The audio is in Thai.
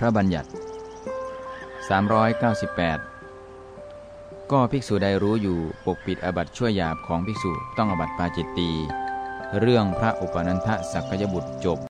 พระบัญญัติ 398 ก็ภิกษุใดรู้อยู่ปกปิดอบัตชั่วหยาบของภิกษุต้องอบัตปาจิตตี เรื่องพระอุปนันทสักยบุตรจบ